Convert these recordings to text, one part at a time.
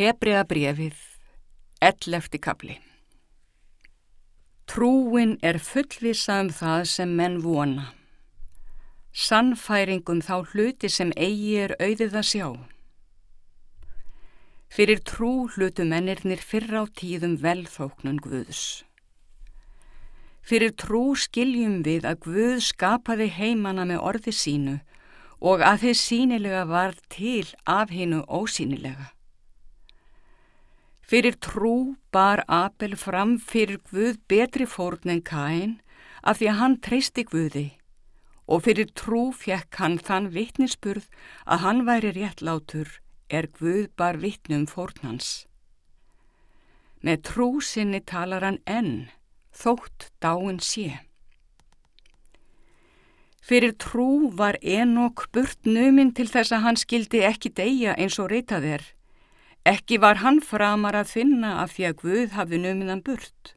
Hebrea brefið, ellefti kapli. Trúin er fullvisa um það sem menn vona. Sannfæringum þá hluti sem eigi er auðið að sjá. Fyrir trú hlutu mennirnir fyrr á tíðum velþóknun Guðs. Fyrir trú skiljum við að Guð skapaði heimana með orði sínu og að þið sínilega var til af hinnu ósínilega. Fyrir trú bar Abel fram fyrir Guð betri fórn en Kain af því að hann treysti Guði og fyrir trú fjekk hann þann vittnisspurð að hann væri réttlátur er Guð bar vittnum fórn hans. Með trú sinni talar hann enn, þótt dáin sé. Fyrir trú var Enok burt numinn til þess að hann skildi ekki deyja eins og reytað er Ekki var hann framar að finna af því að Guð hafði numiðan burt.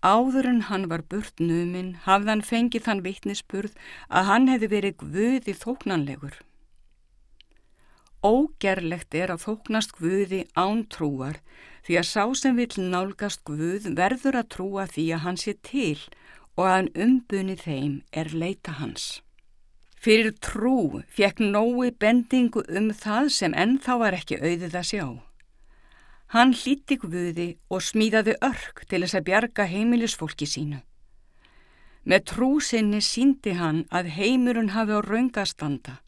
Áður en hann var burt numin hafði hann fengið þann vittnisspurð að hann hefði verið Guði þóknanlegur. Ógerlegt er að þóknast Guði án trúar því að sá sem vill nálgast Guð verður að trúa því að hann sé til og að hann umbunni þeim er leita hans. Fyrir trú fekk Nói bendingu um það sem ennþá var ekki auðið að sjá. Hann hlíti guði og smíðaði örk til þess að bjarga heimilisfólki sínu. Með trú sinni síndi hann að heimurun hafi á raungastanda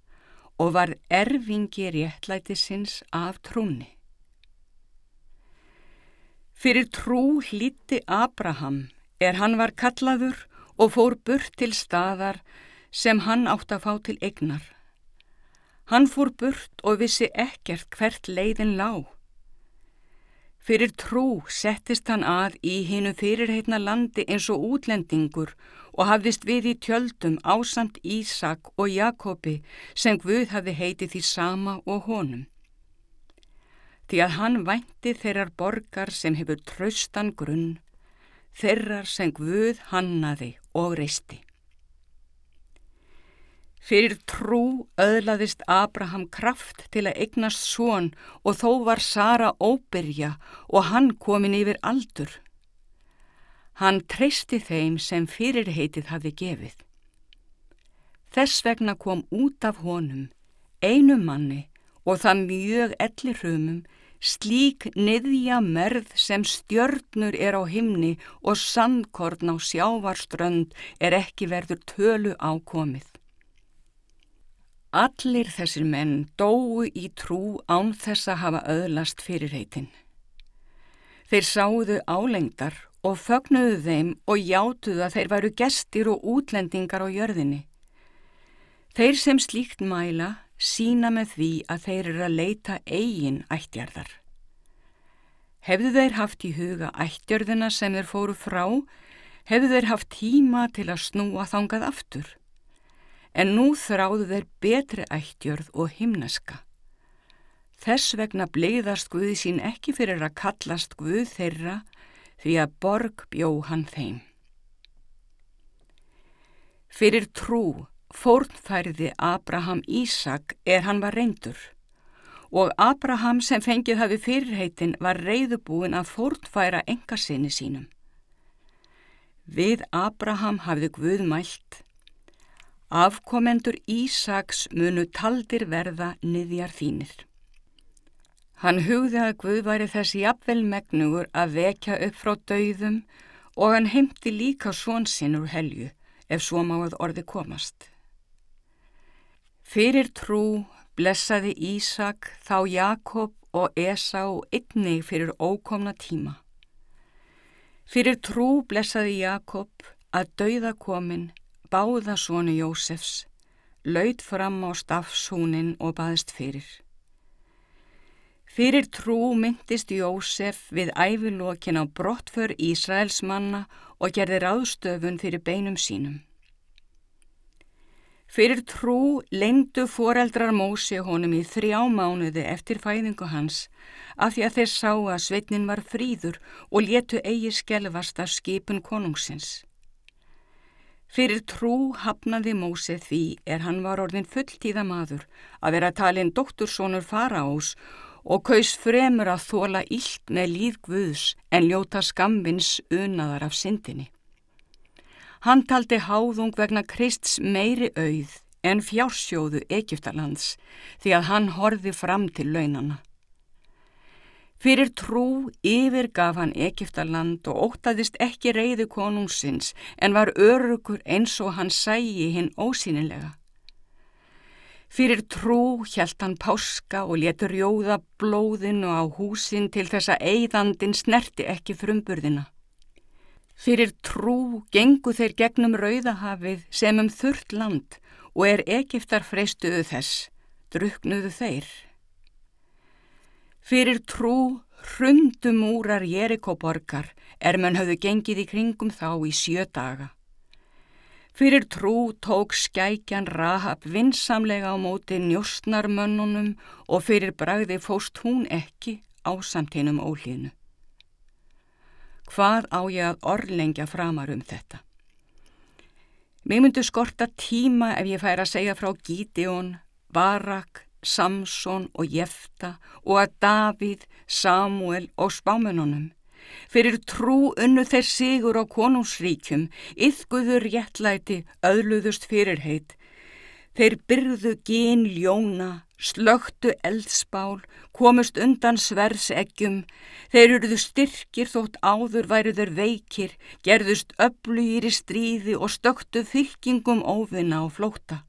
og var erfingi réttlæti sinns af trúni. Fyrir trú hlíti Abraham er hann var kallaður og fór burt til staðar sem hann átt að fá til egnar. Hann fór burt og vissi ekkert hvert leiðin lág. Fyrir trú settist hann að í hinu fyrirheitna landi eins og útlendingur og hafðist við í tjöldum ásamt Ísak og Jakobi sem Guð hafi heitið því sama og honum. Því að hann vænti þeirrar borgar sem hefur traustan grunn, þeirrar sem Guð hannaði og reisti. Fyrir trú öðlaðist Abraham kraft til að eignast svon og þó var Sara óbyrja og hann komin yfir aldur. Hann treysti þeim sem fyrirheitið hafi gefið. Þess vegna kom út af honum, einu manni og það mjög ellir humum, slík niðja merð sem stjörnur er á himni og sandkorn á sjávarströnd er ekki verður tölu ákomið. Allir þessir menn dói í trú án þess að hafa öðlast fyrirheitin. Þeir sáðu álengdar og fögnuðu þeim og játuðu að þeir varu gestir og útlendingar á jörðinni. Þeir sem slíkt mæla sína með því að þeir eru að leita eigin ættjarðar. Hefðu þeir haft í huga ættjörðina sem þeir fóru frá, hefðu þeir haft tíma til að snúa þangað aftur en nú þráðu þeir betri ættjörð og himneska. Þess vegna bleiðast Guði sín ekki fyrir að kallast Guð þeirra því að borg bjó hann þeim. Fyrir trú fórnfæriði Abraham Ísak er hann var reyndur og Abraham sem fengið hafi fyrirheitin var reyðubúin að fórnfæra enga sinni sínum. Við Abraham hafði Guð mælt Afkomendur Ísaks munu taldir verða niðjar þínir. Hann hugði að Guð væri þessi jafnvel megnugur að vekja upp frá dauðum og hann heimti líka svonsinnur helju ef svo máað orði komast. Fyrir trú blessaði Ísak þá Jakob og Esá einnig fyrir ókomna tíma. Fyrir trú blessaði Jakob að dauða komin báða svonu Jósefs, laud fram á stafshúnin og baðist fyrir. Fyrir trú myndist Jósef við ævilokin á brottför Ísraels manna og gerði ráðstöfun fyrir beinum sínum. Fyrir trú lengdu foreldrar Mósi honum í þrjá mánuði eftir fæðingu hans af því að þeir sá að sveitnin var fríður og létu eigi skelvast af skipun konungsins. Fyrir trú hafnaði Mósið því er hann var orðin fulltíða maður að vera talin doktorsónur faraós og kaus fremur að þóla illt með líð Guðs en ljóta skamvins unaðar af syndinni. Hann taldi háðung vegna Krists meiri auð en fjársjóðu Egiptalands því að hann horfi fram til launana. Fyrir trú yfirgaf hann Egiptaland og ótaðist ekki reyðu konungsins en var örugur eins og hann sægi hinn ósýnilega. Fyrir trú hjælt hann páska og letur jóða blóðinu á húsin til þess að eigðandin snerti ekki frumburðina. Fyrir trú gengu þeir gegnum rauðahafið sem um þurrt land og er Egiptar freistuðu þess, druknuðu þeir. Fyrir trú hrundum úrar Jerikoborgar er mann hafðu gengið í kringum þá í sjö daga. Fyrir trú tók skækjan Rahab vinsamlega á móti njóstnarmönnunum og fyrir bragði fóst hún ekki á samtínum ólínu. Hvað á ég að orðlengja framar um þetta? Mér myndu skorta tíma ef ég fær að segja frá Gídeon, Barak, Samson og Jefta og að Davíð, Samuel og spámenunum. Fyrir trú unnu þeir sigur á konungsríkjum, yfguður réttlæti, öðluðust fyrirheit. Þeir byrðu gín ljóna, slögtu eldspál, komust undan sverseggjum, þeir eruðu styrkir þótt áður væruður veikir, gerðust öflugir í stríði og stöktu fylkingum óvinna og flóta.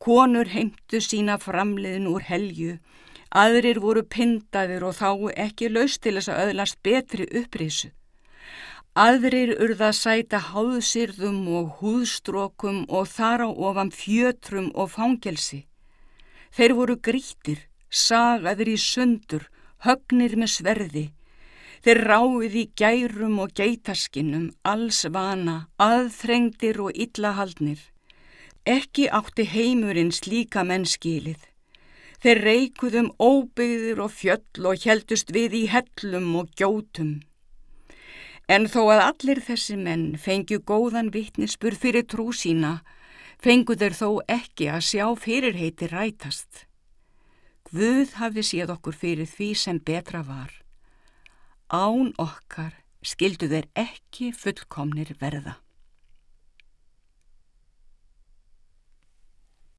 Konur heimtu sína framliðin úr helju, aðrir voru pindaðir og þá ekki laust til þess að öðlast betri upprisu. Aðrir urða sæta háðsýrðum og húðstrókum og þar á ofam fjötrum og fangelsi. Þeir voru grítir, sagaður í sundur, högnir með sverði. Þeir ráið í gærum og geitarskinnum, alls vana, aðþrengdir og illahaldnir. Ekki átti heimurinn slíka mennskilið. Þeir reikuðum óbyggðir og fjöll og heldust við í hellum og gjótum. En þó að allir þessi menn fengju góðan vittnisspur fyrir trú sína, fengu þeir þó ekki að sjá fyrirheiti rætast. Guð hafði séð okkur fyrir því sem betra var. Án okkar skildu þeir ekki fullkomnir verða.